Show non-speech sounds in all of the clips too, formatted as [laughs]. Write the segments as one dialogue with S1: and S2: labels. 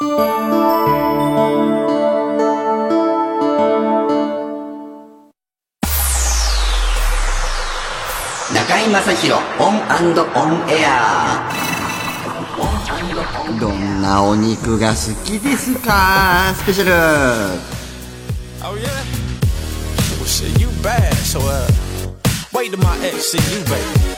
S1: 中居正広オンオンエアどんなお肉が好きですかスペシャル
S2: Oh yeah? Well shit, you bad, so uh wait till my ex see you, baby.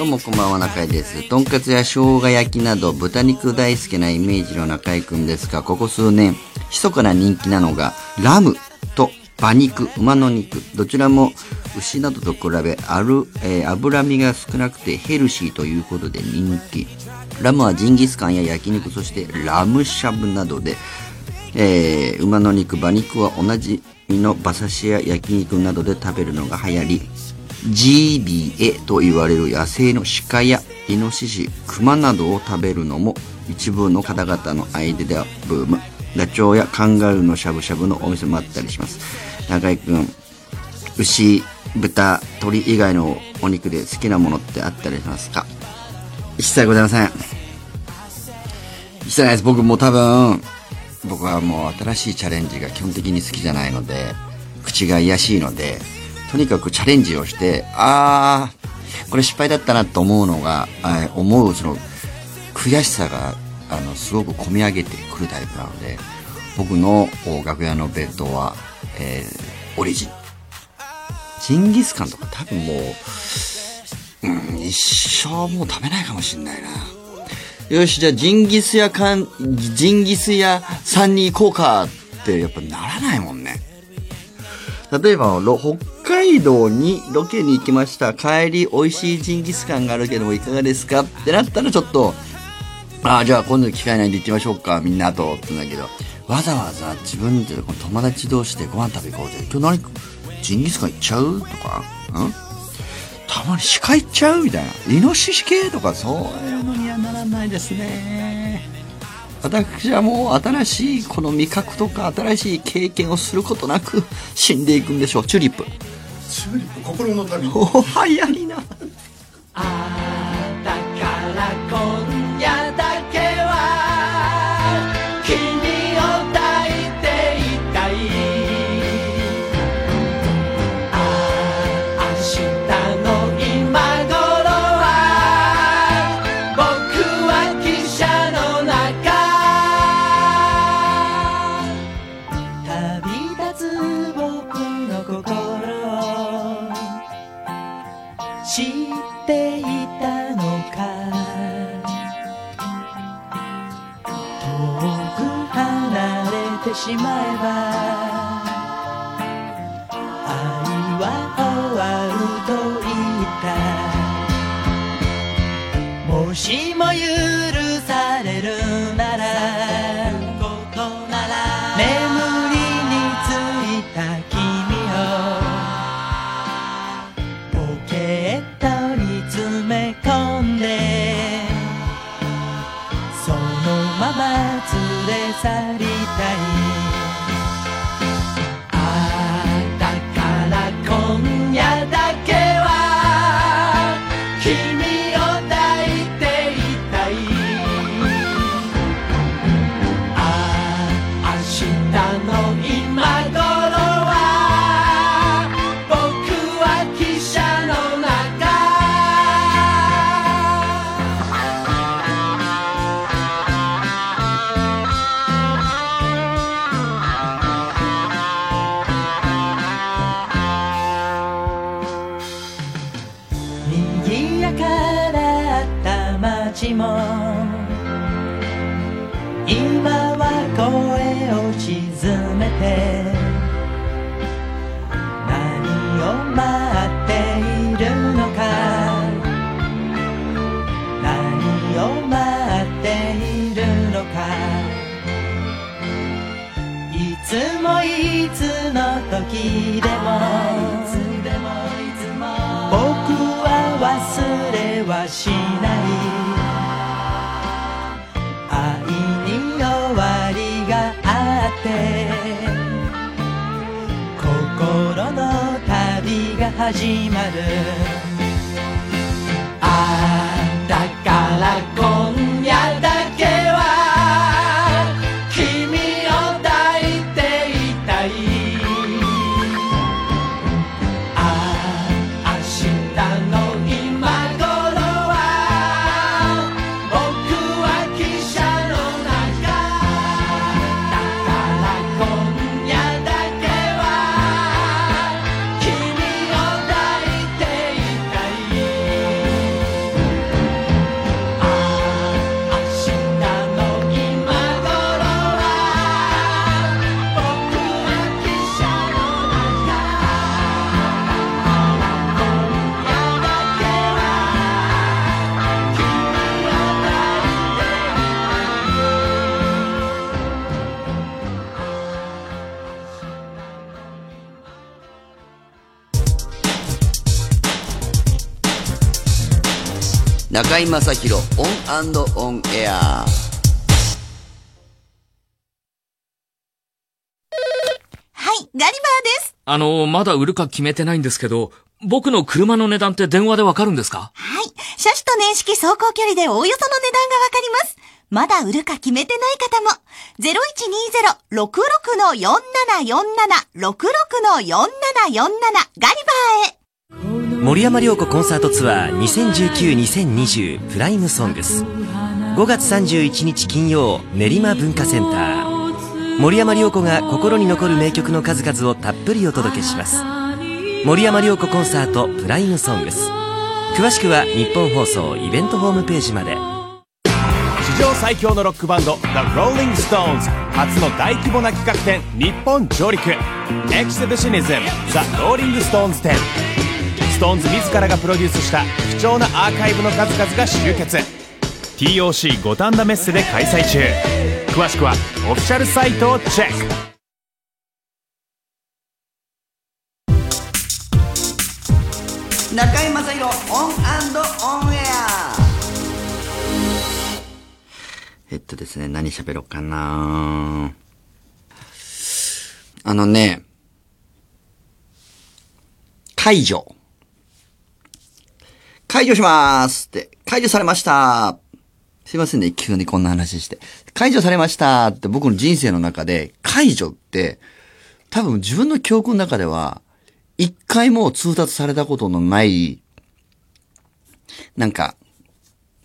S1: どうもこんばんは中居です。とんかつや生姜焼きなど豚肉大好きなイメージの中居くんですがここ数年密かな人気なのがラムと馬肉馬の肉。どちらも牛などと比べある、えー脂身が少なくてヘルシーということで人気。ラムはジンギスカンや焼肉そしてラムしゃぶなどでえー馬の肉馬肉は同じ身の馬刺しや焼肉などで食べるのが流行り。ジビエと言われる野生の鹿やイノシシクマなどを食べるのも一部の方々の間ではブーム。ダチョウやカンガルーのしゃぶしゃぶのお店もあったりします。中居君牛豚鳥以外のお肉で好きなものってあったりしますか？一切ございません。一切ないです。僕もう多分僕はもう新しいチャレンジが基本的に好きじゃないので口が癒やしいのでとにかくチャレンジをしてあーこれ失敗だったなと思うのが思うその悔しさがあのすごく込み上げてくるタイプなので僕の楽屋のベッドは、えーオリジンジンギスカンとか多分もう、うん、一生もう食べないかもしんないな。よし、じゃあジンギス屋かん、ジンギス屋さんに行こうかってやっぱならないもんね。例えば、北海道にロケに行きました。帰り美味しいジンギスカンがあるけどもいかがですか？ってなったらちょっと、ああ、じゃあ今度機会ないんで行きましょうか、みんなと、って言うんだけど、わざわざ自分でこの友達同士でご飯食べ行こうぜ。今日何、ジンギスカン行っちゃう？とか？う、ん？たまに鹿行っちゃう？みたいな。イノシシ系とかそういうのにはならないですね。私はもう新しいこの味覚とか新しい経験をすることなく死んでいくんでしょう。チューリップ。
S3: チューリップ心の旅 [laughs]
S1: おはやりな。
S4: だ連れもいつの時でも。僕は忘れはしない。愛に終わりがあって。心の旅が始まる。あだから今
S1: 中居正広 ON AND ON AIR
S5: はい、ガリバーです。
S6: あの、まだ売るか決めてないんですけど、僕の車の値段って電話でわかるんですか？
S5: はい、車種と年式走行距離でおおよその値段がわかります。まだ売るか決めてない方も、0120-66-4747、66-4747、ガリバーへ。
S7: 森山良子コンサートツアー2019-2020プライムソングス。5月31日金曜練馬文化センター。森山良子が心に残る名曲の数々をたっぷりお届けします。森山良子コンサートプライムソングス。詳しくは日本放送イベントホームページまで。
S8: 史上最強のロックバンド The Rolling Stones 初の大規模な企画展日本上陸。Exhibitionism The Rolling Stones 展。SixTONES 自らがプロデュースした貴重なアーカイブの数々が集結。TOC 五反田メッセで開催中。詳しくはオフィシャルサイトをチェック。
S1: 中居正広 ON AND ON AIR。えっとですね、何喋ろうかな。あのね、解除。解除しまーすって、解除されましたすいませんね、急にこんな話して。解除されましたって僕の人生の中で、解除って、多分自分の記憶の中では、一回も通達されたことのない、なんか、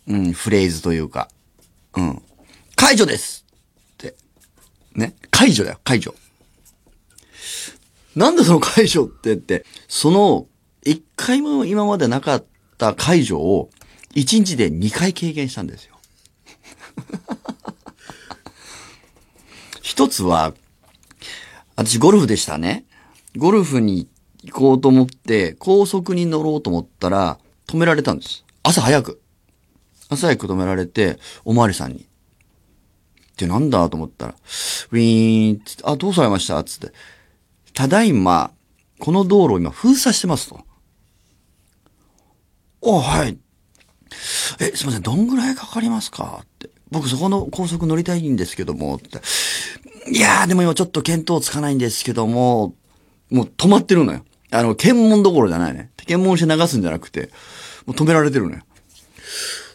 S1: うん、フレーズというか、うん。解除ですって。ね。解除だよ、解除。なんでその解除ってって、その、一回も今までなかった解除を、一日で二回経験したんですよ。[laughs] 一つは、私ゴルフでしたね。ゴルフに行こうと思って、高速に乗ろうと思ったら、止められたんです。朝早く。朝早く止められて、おまわりさんに。ってなんだと思ったら、ウィーンって、あ、どうされました？つって。ただいま、この道路を今封鎖してますと。おはい。え、すいません、どんぐらいかかりますか？って。僕そこの高速乗りたいんですけども、って。いやー、でも今ちょっと見当つかないんですけども、もう止まってるのよ。あの、検問どころじゃないね。検問して流すんじゃなくて、もう止められてるのよ。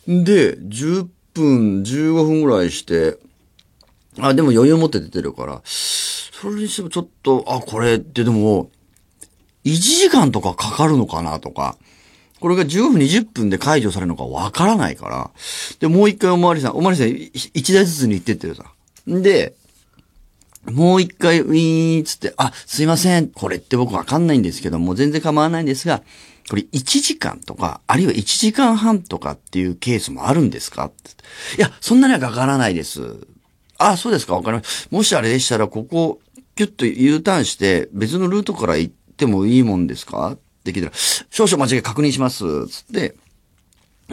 S1: で、10分、15分ぐらいして、あ、でも余裕持って出てるから、それにしてもちょっと、あ、これってでも、1時間とかかかるのかなとか、これが15分、20分で解除されるのかわからないから、で、もう一回おまわりさん、おまわりさん1台ずつに行ってってるさ。で、もう一回ウィーンつって、あ、すいません。これって僕わかんないんですけども、全然構わないんですが、これ1時間とか、あるいは1時間半とかっていうケースもあるんですか？っていや、そんなにはかからないです。あ、そうですかわかりました。もしあれでしたら、ここ、キュッと U ターンして、別のルートから行ってもいいもんですか？って聞いたら、少々間違い確認します。つって、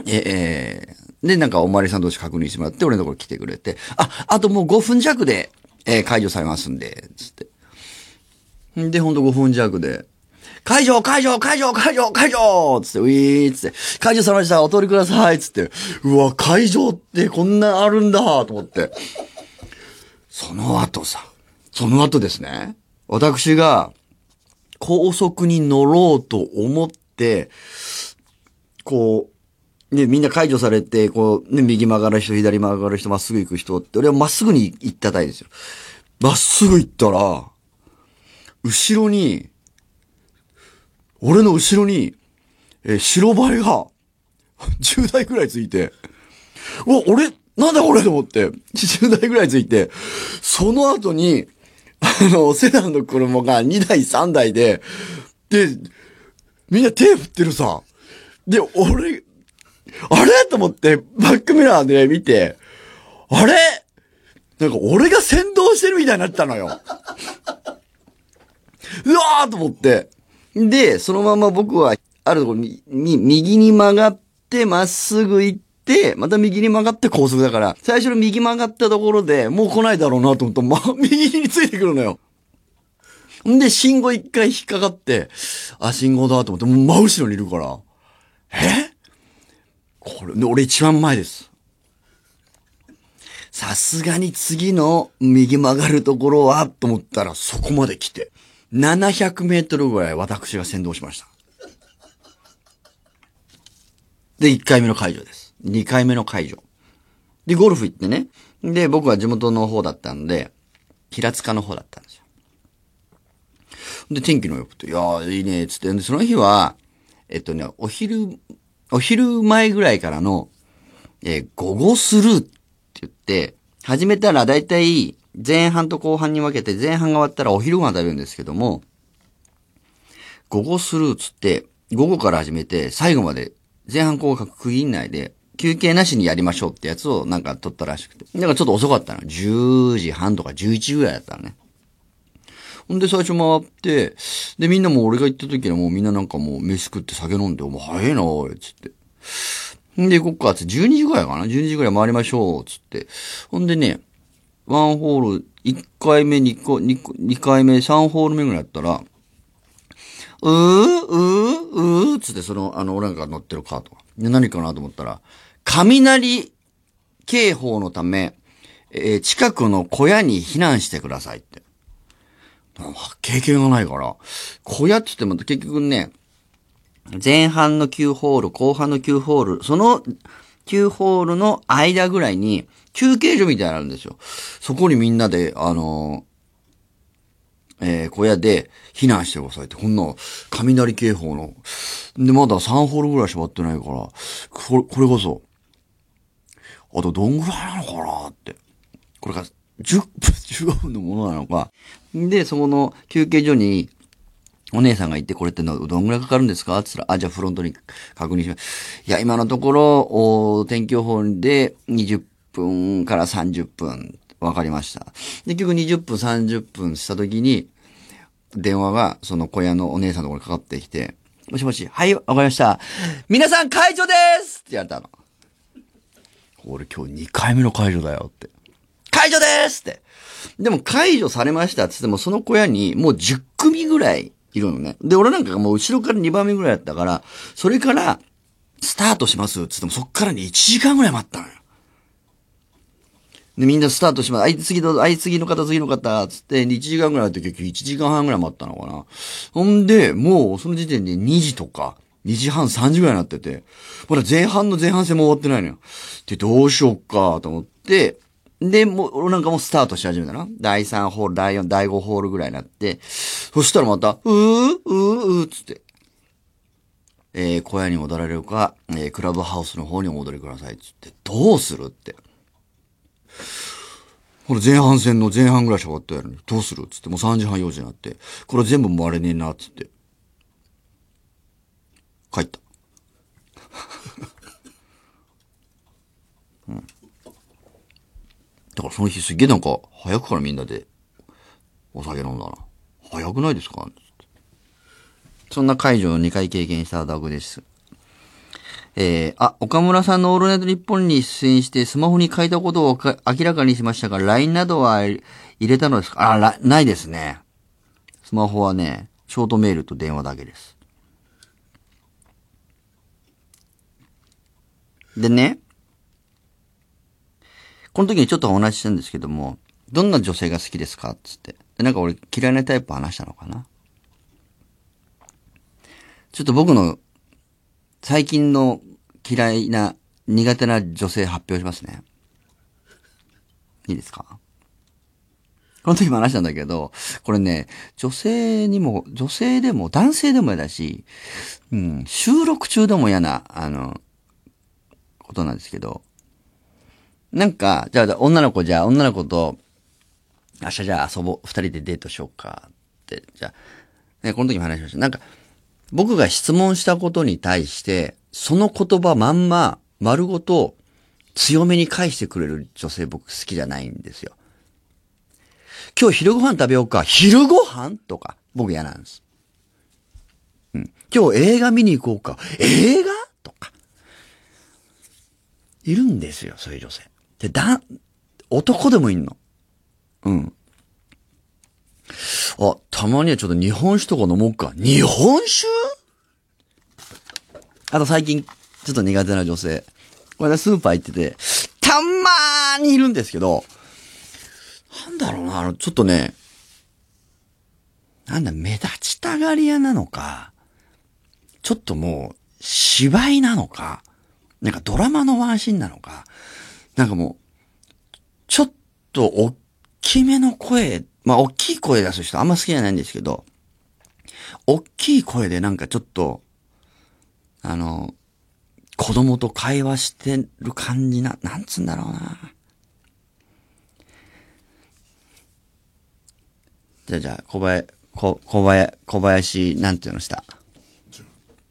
S1: えー、で、なんかおまわりさん同士確認してもらって、俺のところ来てくれて、あ、あともう5分弱で、えー解除されますんで、つって。んで、ほんと5分弱で、解除解除解除解除解除つって、ウィーつって、解除されましたお通りくださいつって、うわ、解除ってこんなあるんだと思って。その後さ、その後ですね、私が高速に乗ろうと思って、こう、ね、みんな解除されて、こう、ね、右曲がる人、左曲がる人、まっすぐ行く人って、俺はまっすぐに行ったたいですよ。まっすぐ行ったら、後ろに、俺の後ろに、えー白バイが、[laughs] 10台くらいついて、うわ、俺、なんだこれと思って、10台ぐらいついて、その後に、[laughs] あの、セダンの車が2台3台で、で、みんな手振ってるさ。で、俺、あれ？と思って、バックミラーで見て、あれ？なんか俺が先導してるみたいになったのよ。[laughs] うわーと思って。で、そのまま僕は、あるところに、右に曲がって、まっすぐ行っ、また右に曲がって高速だから、最初の右曲がったところで、もう来ないだろうなと思ったら、ま、[laughs] 右についてくるのよ。んで、信号一回引っかかって、あ、信号だと思って、もう真後ろにいるから、え？これ、俺一番前です。さすがに次の右曲がるところは、と思ったらそこまで来て、700メートルぐらい私が先導しました。で、1回目の会場です。2回目の会場。で、ゴルフ行ってね。で、僕は地元の方だったんで、平塚の方だったんですよ。で、天気の良くて、いやー、いいね、つって。で、その日は、えっとね、お昼、お昼前ぐらいからの、えー午後スルーって言って、始めたらだいたい前半と後半に分けて、前半が終わったらお昼ご飯食べるんですけども、午後スルーつって、午後から始めて、最後まで前半後半区切んないで、休憩なしにやりましょうってやつをなんか取ったらしくて。だからちょっと遅かったの。10時半とか11時ぐらいだったのね。ほんで最初回って、でみんなも俺が行った時はもうみんななんかもう飯食って酒飲んで、お前早いなおい、つって。んで行こっか、つって12時ぐらいかな ?12 時ぐらい回りましょう、つって。ほんでね、ワンホール、1回目、2個、2、回目、3ホール目ぐらいやったら、うー、うー、うー、つって、その、あの、俺らが乗ってるカートが。で、何かなと思ったら、雷警報のため、えー近くの小屋に避難してくださいって。経験がないから、小屋って言っても結局ね、前半の9ホール、後半の9ホール、その9ホールの間ぐらいに休憩所みたいなのあるんですよ。そこにみんなで、あのえー小屋で避難してくださいって、こんな雷警報の。で、まだ3ホールぐらいしか終わってないから、これ、これこそ、あとどんぐらいなのかなって。これが10分、15分のものなのか。で、そこの休憩所に、お姉さんがいて、これってのどんぐらいかかるんですか？って言ったら、あ、じゃあフロントに確認します。いや、今のところ、お天気予報で20分から30分、わかりました。で、結局20分、30分した時に、電話が、その小屋のお姉さんのところにかかってきて、もしもし、はい、わかりました。皆さん解除ですって言われたの。俺今日2回目の解除だよって。解除ですって。でも解除されましたって言っても、その小屋にもう10組ぐらいいるのね。で、俺なんかもう後ろから2番目ぐらいだったから、それから、スタートしますって言っても、そっからね、1時間ぐらい待ったのよ。で、みんなスタートします。あいつ次の、あい次の方、次の方、つって、1時間ぐらいだって結局1時間半ぐらい待ったのかな。ほんで、もうその時点で2時とか、2時半、3時ぐらいになってて、まだ前半の前半戦も終わってないのよ。で、どうしよっか、と思って、で、もう、俺なんかもうスタートし始めたな。第3ホール、第4、第5ホールぐらいになって、そしたらまた、うー、うー、うー、つって、えー、小屋に戻られるか、えー、クラブハウスの方にお戻りください、つって、どうするって。これ前半戦の前半ぐらいしか終わったやろに、どうするつって、もう3時半4時になって、これ全部回れねえな、つって。帰った。[laughs] うん。だからその日すげえなんか、早くからみんなで、お酒飲んだな。早くないですか？そんな会場を2回経験したダグです。えー、あ、岡村さんのオールナイト日本に出演してスマホに書いたことを明らかにしましたが、LINE などは入れたのですか？あ、らないですね。スマホはね、ショートメールと電話だけです。でね、この時にちょっとお話ししたんですけども、どんな女性が好きですかつって。で、なんか俺嫌いなタイプ話したのかなちょっと僕の最近の嫌いな苦手な女性発表しますね。いいですか？この時も話したんだけど、これね、女性にも、女性でも男性でも嫌だし、うん、収録中でも嫌な、あの、ことなんですけど、なんか、じゃあ女の子じゃあ女の子と、明日じゃあ遊ぼう、二人でデートしようかって、じゃあ、ね、この時も話しました。なんか、僕が質問したことに対して、その言葉まんま、丸ごと、強めに返してくれる女性僕好きじゃないんですよ。今日昼ご飯食べようか。昼ご飯とか、僕嫌なんです。うん。今日映画見に行こうか。映画とか。いるんですよ、そういう女性。で、だ、男でもいんの。うん。あ、たまにはちょっと日本酒とか飲もうか。日本酒？あと最近、ちょっと苦手な女性。これでスーパー行ってて、たまーにいるんですけど、なんだろうな、あの、ちょっとね、なんだ、目立ちたがり屋なのか、ちょっともう、芝居なのか、なんかドラマのワンシーンなのか、なんかもう、ちょっと大きめの声、まあ大きい声出す人あんま好きじゃないんですけど、大きい声でなんかちょっと、あの、子供と会話してる感じな、なんつうんだろうな。じゃあじゃあ、小林、小、小林、小林、なんていうのした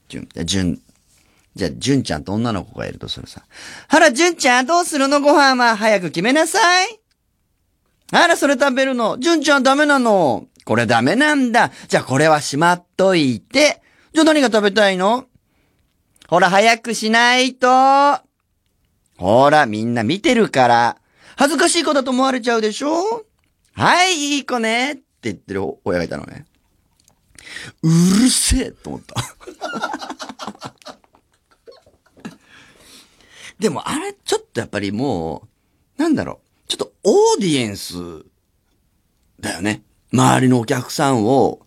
S1: 純。じゃあ、純。じゃあ、純ちゃんと女の子がいるとするさ。あら、純ちゃんどうするの？ご飯は早く決めなさい。あら、それ食べるの？純ちゃんダメなの。これダメなんだ。じゃあこれはしまっといて。じゃあ何が食べたいの？ほら、早くしないと。ほら、みんな見てるから。恥ずかしい子だと思われちゃうでしょ？はい、いい子ね。って言ってる親がいたのね。うるせえと思った。でもあれ、ちょっとやっぱりもう、なんだろう。ちょっとオーディエンスだよね。周りのお客さんを、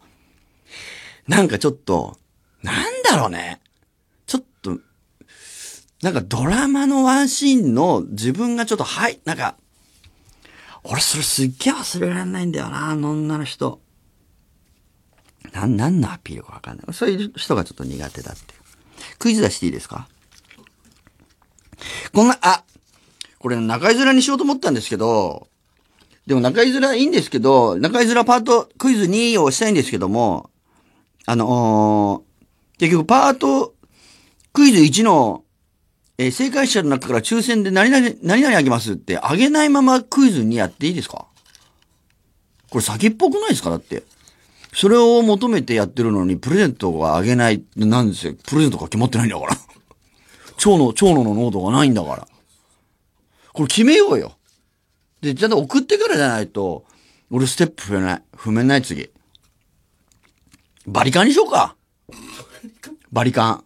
S1: なんかちょっと、なんだろうね。ちょっと、なんかドラマのワンシーンの自分がちょっと、はい、なんか、俺それすっげえ忘れられないんだよな、あの女の人。なん、なんのアピールかわかんない。そういう人がちょっと苦手だって。クイズ出していいですか？こんな、あ、これ中居面にしようと思ったんですけど、でも中居面いいんですけど、中居面パートクイズ2をしたいんですけども、あのー結局パートクイズ1の、えー正解者の中から抽選で何々、何々あげますってあげないままクイズ2やっていいですか？これ先っぽくないですか？だって。それを求めてやってるのにプレゼントがあげない、なんですよ。プレゼントが決まってないんだから。蝶野、蝶野のノートがないんだから。これ決めようよ。で、ちゃんと送ってからじゃないと、俺ステップ踏めない。踏めない次。バリカンにしようか。バリカン。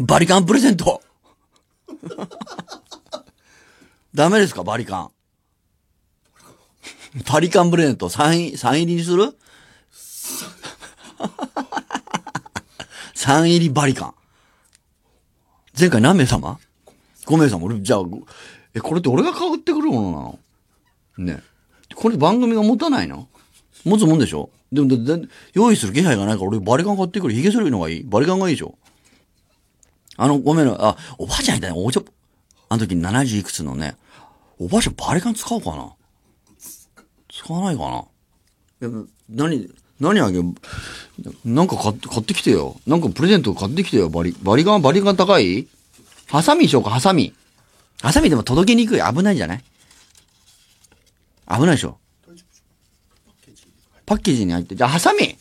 S1: バリカンプレゼント。[laughs] ダメですかバリカン。バリカンプレゼント3位、三入りにする [laughs] ?3 入りバリカン。前回何名様 ?5 名様？俺、じゃあ、え、これって俺が買ってくるものなの？ね。これ番組が持たないの？持つもんでしょ？でも、用意する気配がないから俺バリカン買ってくる。髭剃りのがいいバリカンがいいでしょ？あの、ごめんな、あ、おばあちゃんいたね。おちょ、あの時70いくつのね、おばあちゃんバリカン使おうかな？使わないかな？でも、何、何あげようなんか買って、きてよ。なんかプレゼント買ってきてよ。バリ、バリカン、バリカン高い？ハサミにしようか、ハサミ。ハサミでも届けにくい。危ないんじゃない？危ないでしょ？パッケージに入って。じゃあ、ハサミ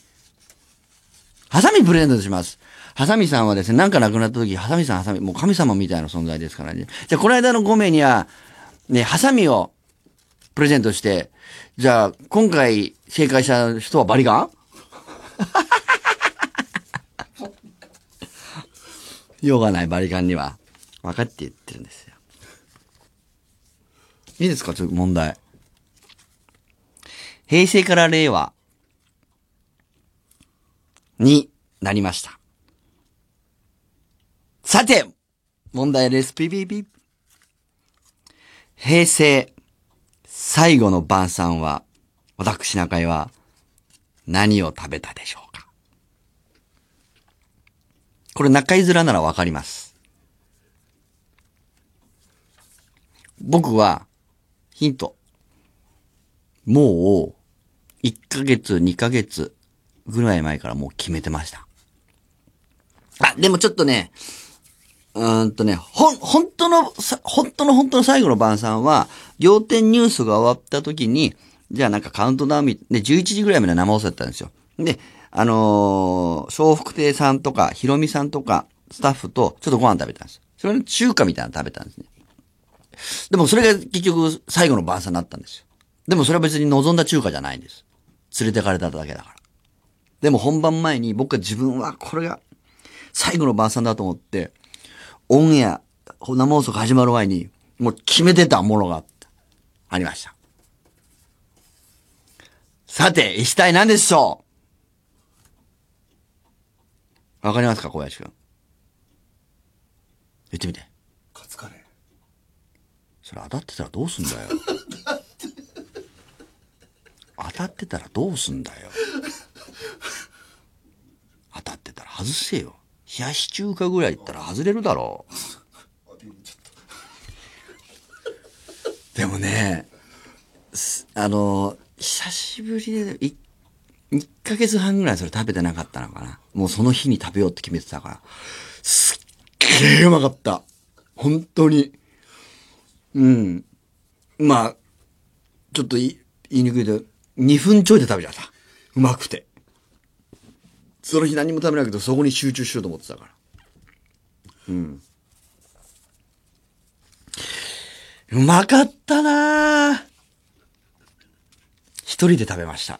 S1: ハサミプレゼントします。ハサミさんはですね、なんか亡くなった時、ハサミさん、ハサミ、もう神様みたいな存在ですからね。じゃあ、この間の5名には、ね、ハサミをプレゼントして、じゃあ、今回正解した人はバリカン？[laughs] 用がないバリカンには。分かって言ってるんですよ。いいですか？ちょっと問題。平成から令和になりました。さて、問題です。ピピピ。平成最後の晩餐は、私中井は何を食べたでしょうか？これ中井面ならわかります。僕は、ヒント。もう、1ヶ月、2ヶ月ぐらい前からもう決めてました。あ、でもちょっとね、うんとね、ほん、本当の、さ本当の本当の最後の晩餐は、仰天ニュースが終わった時に、じゃあなんかカウントダウンみ、で、11時ぐらいまで生放送だったんですよ。で、あのー、笑福亭さんとか、ひろみさんとか、スタッフと、ちょっとご飯食べたんです。それの中華みたいなの食べたんですね。でもそれが結局最後の晩餐になったんですよ。でもそれは別に望んだ中華じゃないんです。連れてかれただけだから。でも本番前に僕は自分はこれが最後の晩餐だと思って、オンエア生放送が始まる前に、もう決めてたものがありました。さて、一体何でしょう？わかりますか小林くん。言ってみて。
S3: カツカレー。
S1: それ当たってたらどうすんだよ。[laughs] 当たってたらどうすんだよ。当たってたら外せよ。冷やし中華ぐらい言ったら外れるだろう。[laughs] でもね、あの、久しぶりで、い1ヶ月半ぐらいそれ食べてなかったのかな。もうその日に食べようって決めてたから。すっげえうまかった。本当に。うん。まあ、ちょっと言いにくいけど、2分ちょいで食べちゃった。うまくて。その日何も食べなくてそこに集中しようと思ってたから。うん。うまかったな一人で食べました。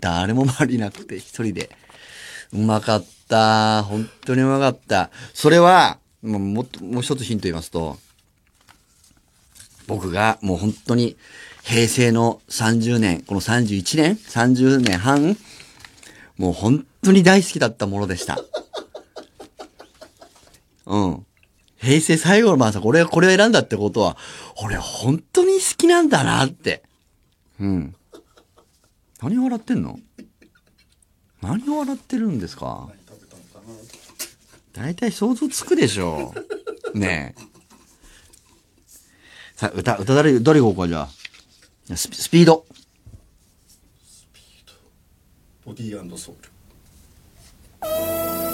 S1: 誰も周りなくて一人で。うまかった。本当にうまかった。それは、もうもっと、もう一つヒント言いますと、僕がもう本当に平成の30年、この31年 ?30 年半もう本当に大好きだったものでした。うん。平成最後の晩さ、これ、これを選んだってことは、俺本当に好きなんだなって。うん。何笑ってんの？何を笑ってるんですか？大体想像つくでしょう。ねえ。さあ、歌、歌誰、誰行こうか、じゃあ。スピスピード。
S3: ボディーソウル。
S9: Música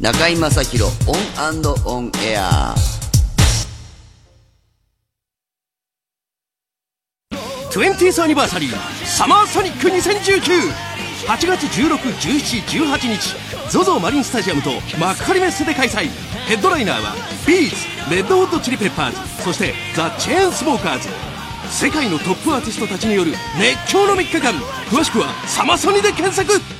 S1: 中居正広オンオンエア
S10: 20th アニバーサリーサマーソニック20198月161718日 ZOZO マリンスタジアムと幕張メッセで開催。ヘッドライナーは B'z Red Hot Chili Peppers そして The Chainsmokers 世界のトップアーティストたちによる熱狂の3日間。詳しくはサマソニで検索。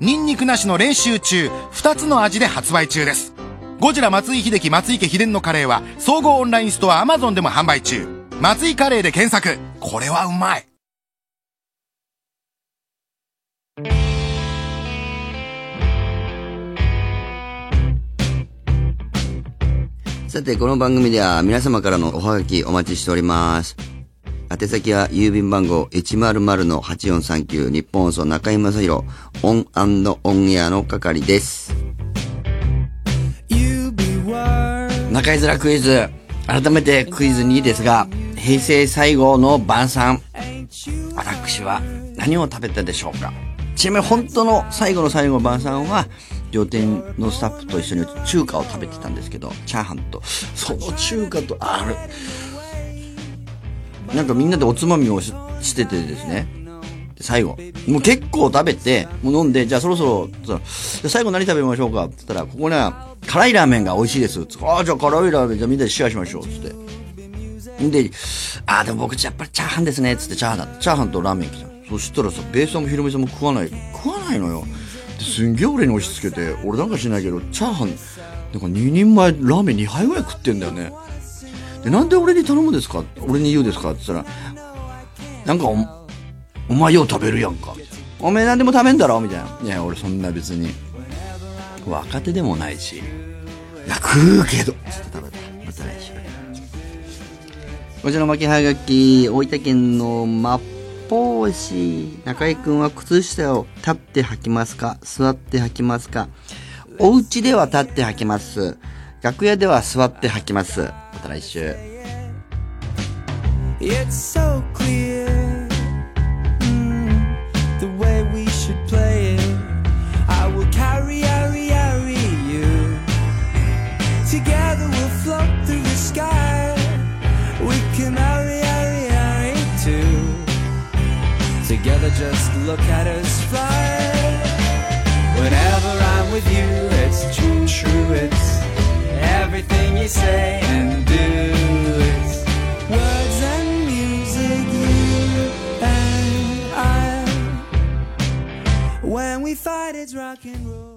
S11: ニンニクなしの練習中2つの味で発売中です。ゴジラ松井秀喜松井家秘伝のカレーは総合オンラインストア Amazon でも販売中。松井カレーで検索。これはうまい。
S1: さて、この番組では皆様からのおはがきお待ちしております。宛先は郵便番号100-8439ニッポン放送中居正広 ON AND ON AIR の係です。中居面クイズ。改めてクイズ2ですが、平成最後の晩餐。私は何を食べたでしょうかちなみに本当の最後の最後の晩餐は、料亭のスタッフと一緒に中華を食べてたんですけど、チャーハンと、その中華と、あれ、なんかみんなでおつまみをししててですね、最後、もう結構食べて、もう飲んで、じゃあそろそろ、じゃ最後何食べましょうか？って言ったら、ここね、辛いラーメンが美味しいです。つってああ、じゃあ辛いラーメン、じゃあみんなでシェアしましょう。つって。んで、ああ、でも僕やっぱりチャーハンですね。つってチャーハン。チャーハンとラーメン来た。そしたらさ、ベースさんもヒロミさんも食わない、食わないのよ。すんげえ俺に押し付けて、俺なんか知らないけど、チャーハン、なんか2人前ラーメン2杯ぐらい食ってんだよね。で、なんで俺に頼むですか俺に言うですか？って言ったら、なんかお、お前よう食べるやんか。おめえ何でも食べんだろみたいな。いや、俺そんな別に、若手でもないし、いや、食うけど、つって食べた。また来週。こちらの巻きはがき、大分県のマッポーシ中井くんは靴下を立って履きますか？座って履きますかお家では立って履きます。楽屋では座って履きます。また来週。
S12: It's so clear mm, the way we should play it. I will carry, carry, carry you. Together we'll float through the sky. We can hurry, hurry, hurry too. Together, just look at us fly. Whenever I'm with you, it's true, true. It's everything you say and do. It's words and music, you and I. When we fight, it's rock and roll.